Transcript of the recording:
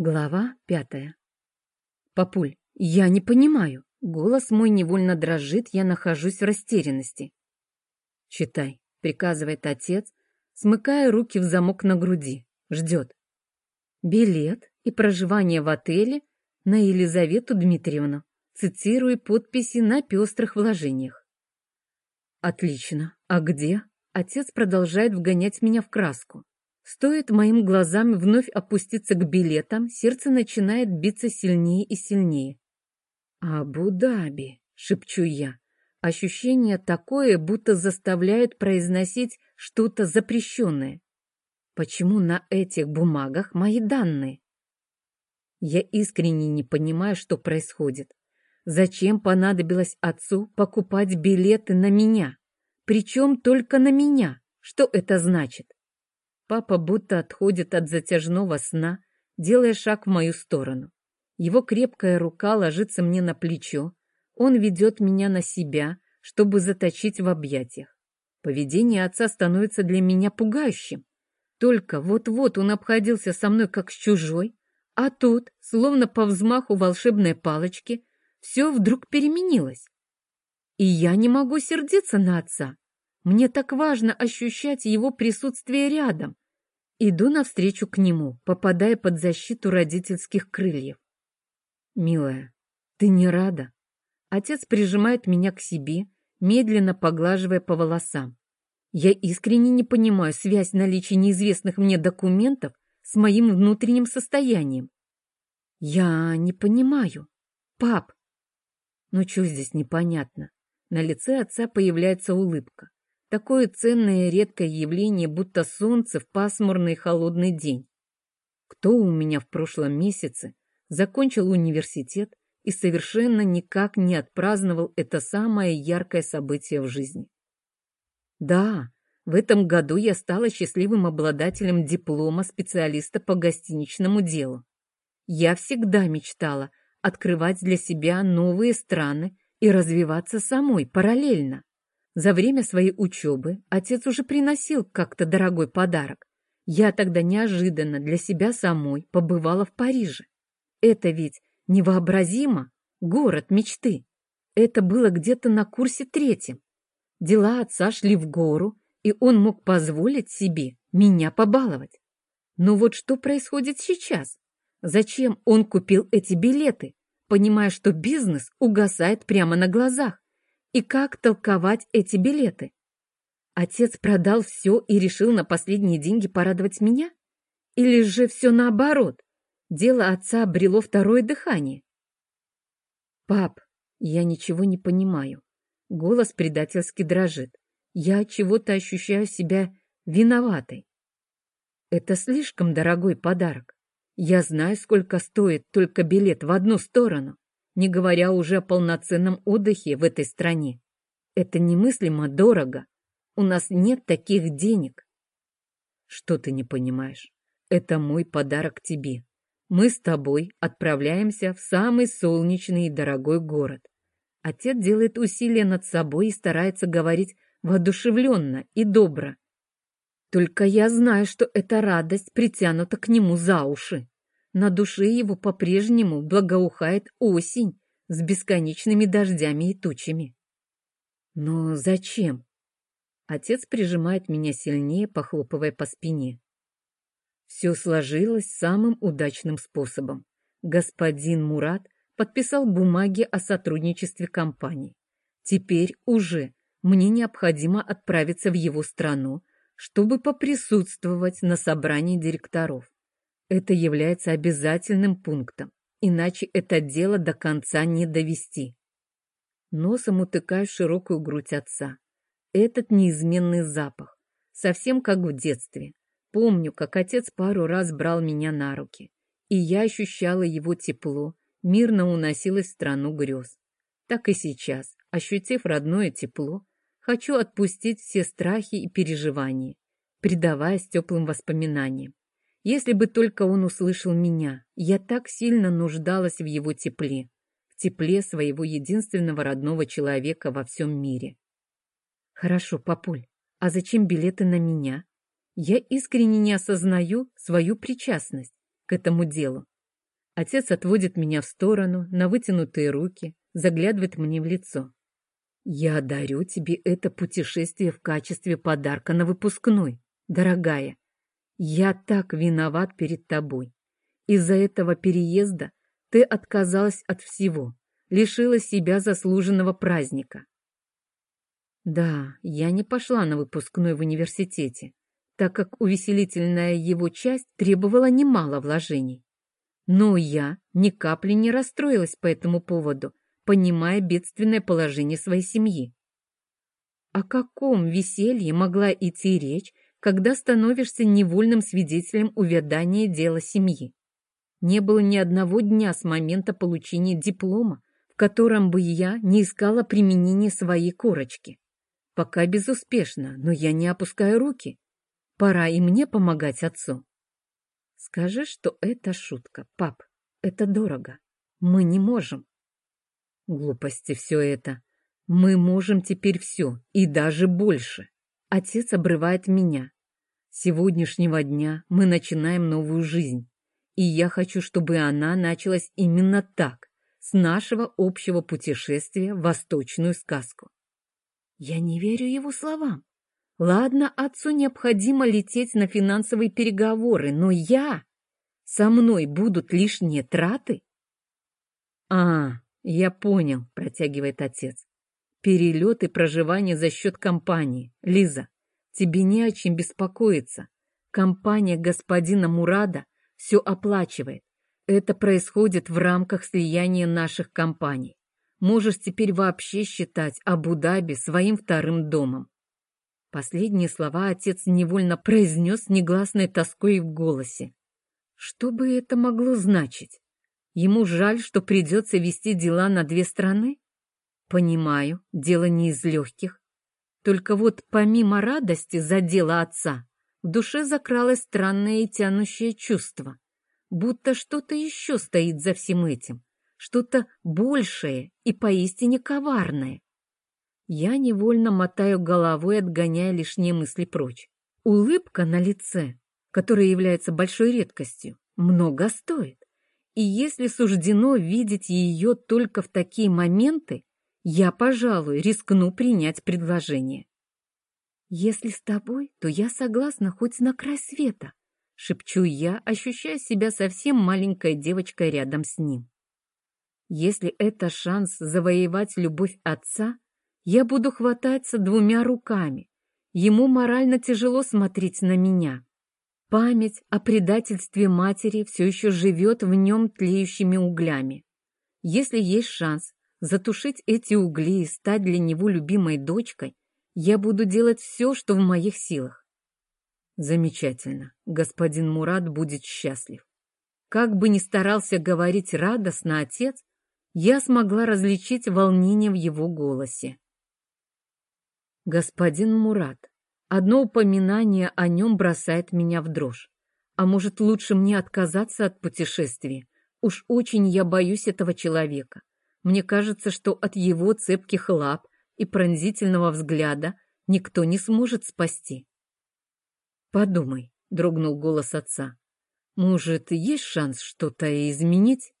Глава пятая. «Папуль, я не понимаю». Голос мой невольно дрожит, я нахожусь в растерянности. «Читай», — приказывает отец, смыкая руки в замок на груди. Ждет. Билет и проживание в отеле на Елизавету Дмитриевну. Цитирую подписи на пестрых вложениях. Отлично. А где? Отец продолжает вгонять меня в краску. Стоит моим глазам вновь опуститься к билетам, сердце начинает биться сильнее и сильнее. «Абу-Даби», — шепчу я. Ощущение такое, будто заставляют произносить что-то запрещенное. Почему на этих бумагах мои данные? Я искренне не понимаю, что происходит. Зачем понадобилось отцу покупать билеты на меня? Причем только на меня. Что это значит? Папа будто отходит от затяжного сна, делая шаг в мою сторону. Его крепкая рука ложится мне на плечо. Он ведет меня на себя, чтобы заточить в объятиях. Поведение отца становится для меня пугающим. Только вот-вот он обходился со мной как с чужой, а тут, словно по взмаху волшебной палочки, все вдруг переменилось. И я не могу сердиться на отца. Мне так важно ощущать его присутствие рядом. Иду навстречу к нему, попадая под защиту родительских крыльев. «Милая, ты не рада?» Отец прижимает меня к себе, медленно поглаживая по волосам. Я искренне не понимаю связь наличия неизвестных мне документов с моим внутренним состоянием. Я не понимаю. Пап! Ну что здесь непонятно? На лице отца появляется улыбка. Такое ценное и редкое явление, будто солнце в пасмурный холодный день. Кто у меня в прошлом месяце закончил университет и совершенно никак не отпраздновал это самое яркое событие в жизни? Да, в этом году я стала счастливым обладателем диплома специалиста по гостиничному делу. Я всегда мечтала открывать для себя новые страны и развиваться самой параллельно. За время своей учебы отец уже приносил как-то дорогой подарок. Я тогда неожиданно для себя самой побывала в Париже. Это ведь невообразимо, город мечты. Это было где-то на курсе третьем. Дела отца шли в гору, и он мог позволить себе меня побаловать. Но вот что происходит сейчас? Зачем он купил эти билеты, понимая, что бизнес угасает прямо на глазах? И как толковать эти билеты? Отец продал все и решил на последние деньги порадовать меня? Или же все наоборот? Дело отца обрело второе дыхание. Пап, я ничего не понимаю. Голос предательски дрожит. Я чего-то ощущаю себя виноватой. Это слишком дорогой подарок. Я знаю, сколько стоит только билет в одну сторону не говоря уже о полноценном отдыхе в этой стране. Это немыслимо дорого. У нас нет таких денег. Что ты не понимаешь? Это мой подарок тебе. Мы с тобой отправляемся в самый солнечный и дорогой город. Отец делает усилия над собой и старается говорить воодушевленно и добро. Только я знаю, что эта радость притянута к нему за уши. На душе его по-прежнему благоухает осень с бесконечными дождями и тучами. Но зачем? Отец прижимает меня сильнее, похлопывая по спине. Все сложилось самым удачным способом. Господин Мурат подписал бумаги о сотрудничестве компании. Теперь уже мне необходимо отправиться в его страну, чтобы поприсутствовать на собрании директоров. Это является обязательным пунктом, иначе это дело до конца не довести. Носом утыкаю широкую грудь отца. Этот неизменный запах, совсем как в детстве. Помню, как отец пару раз брал меня на руки, и я ощущала его тепло, мирно уносилась в страну грез. Так и сейчас, ощутив родное тепло, хочу отпустить все страхи и переживания, предаваясь теплым воспоминаниям. Если бы только он услышал меня, я так сильно нуждалась в его тепле, в тепле своего единственного родного человека во всем мире. Хорошо, папуль, а зачем билеты на меня? Я искренне не осознаю свою причастность к этому делу. Отец отводит меня в сторону, на вытянутые руки, заглядывает мне в лицо. «Я дарю тебе это путешествие в качестве подарка на выпускной, дорогая. Я так виноват перед тобой. Из-за этого переезда ты отказалась от всего, лишила себя заслуженного праздника. Да, я не пошла на выпускной в университете, так как увеселительная его часть требовала немало вложений. Но я ни капли не расстроилась по этому поводу, понимая бедственное положение своей семьи. О каком веселье могла идти речь, когда становишься невольным свидетелем увядания дела семьи? Не было ни одного дня с момента получения диплома, в котором бы я не искала применения своей корочки. Пока безуспешно, но я не опускаю руки. Пора и мне помогать отцу. Скажи, что это шутка, пап. Это дорого. Мы не можем. Глупости все это. Мы можем теперь все, и даже больше. Отец обрывает меня. С сегодняшнего дня мы начинаем новую жизнь. И я хочу, чтобы она началась именно так, с нашего общего путешествия в восточную сказку. Я не верю его словам. Ладно, отцу необходимо лететь на финансовые переговоры, но я... Со мной будут лишние траты? А, я понял, протягивает отец. Перелет и проживание за счет компании. Лиза, тебе не о чем беспокоиться. Компания господина Мурада все оплачивает. Это происходит в рамках слияния наших компаний. Можешь теперь вообще считать Абу-Даби своим вторым домом. Последние слова отец невольно произнес негласной тоской в голосе. Что бы это могло значить? Ему жаль, что придется вести дела на две страны? Понимаю, дело не из легких. Только вот помимо радости за дело отца, в душе закралось странное и тянущее чувство, будто что-то еще стоит за всем этим, что-то большее и поистине коварное. Я невольно мотаю головой, отгоняя лишние мысли прочь. Улыбка на лице, которая является большой редкостью, много стоит. И если суждено видеть ее только в такие моменты, я, пожалуй, рискну принять предложение. «Если с тобой, то я согласна хоть на край света», — шепчу я, ощущая себя совсем маленькой девочкой рядом с ним. «Если это шанс завоевать любовь отца, я буду хвататься двумя руками. Ему морально тяжело смотреть на меня. Память о предательстве матери все еще живет в нем тлеющими углями. Если есть шанс затушить эти угли и стать для него любимой дочкой, я буду делать все, что в моих силах. Замечательно. Господин Мурат будет счастлив. Как бы ни старался говорить радостно отец, я смогла различить волнение в его голосе. Господин Мурат, одно упоминание о нем бросает меня в дрожь. А может, лучше мне отказаться от путешествия? Уж очень я боюсь этого человека. Мне кажется, что от его цепких лап и пронзительного взгляда никто не сможет спасти. «Подумай», — дрогнул голос отца, — «может, есть шанс что-то изменить?»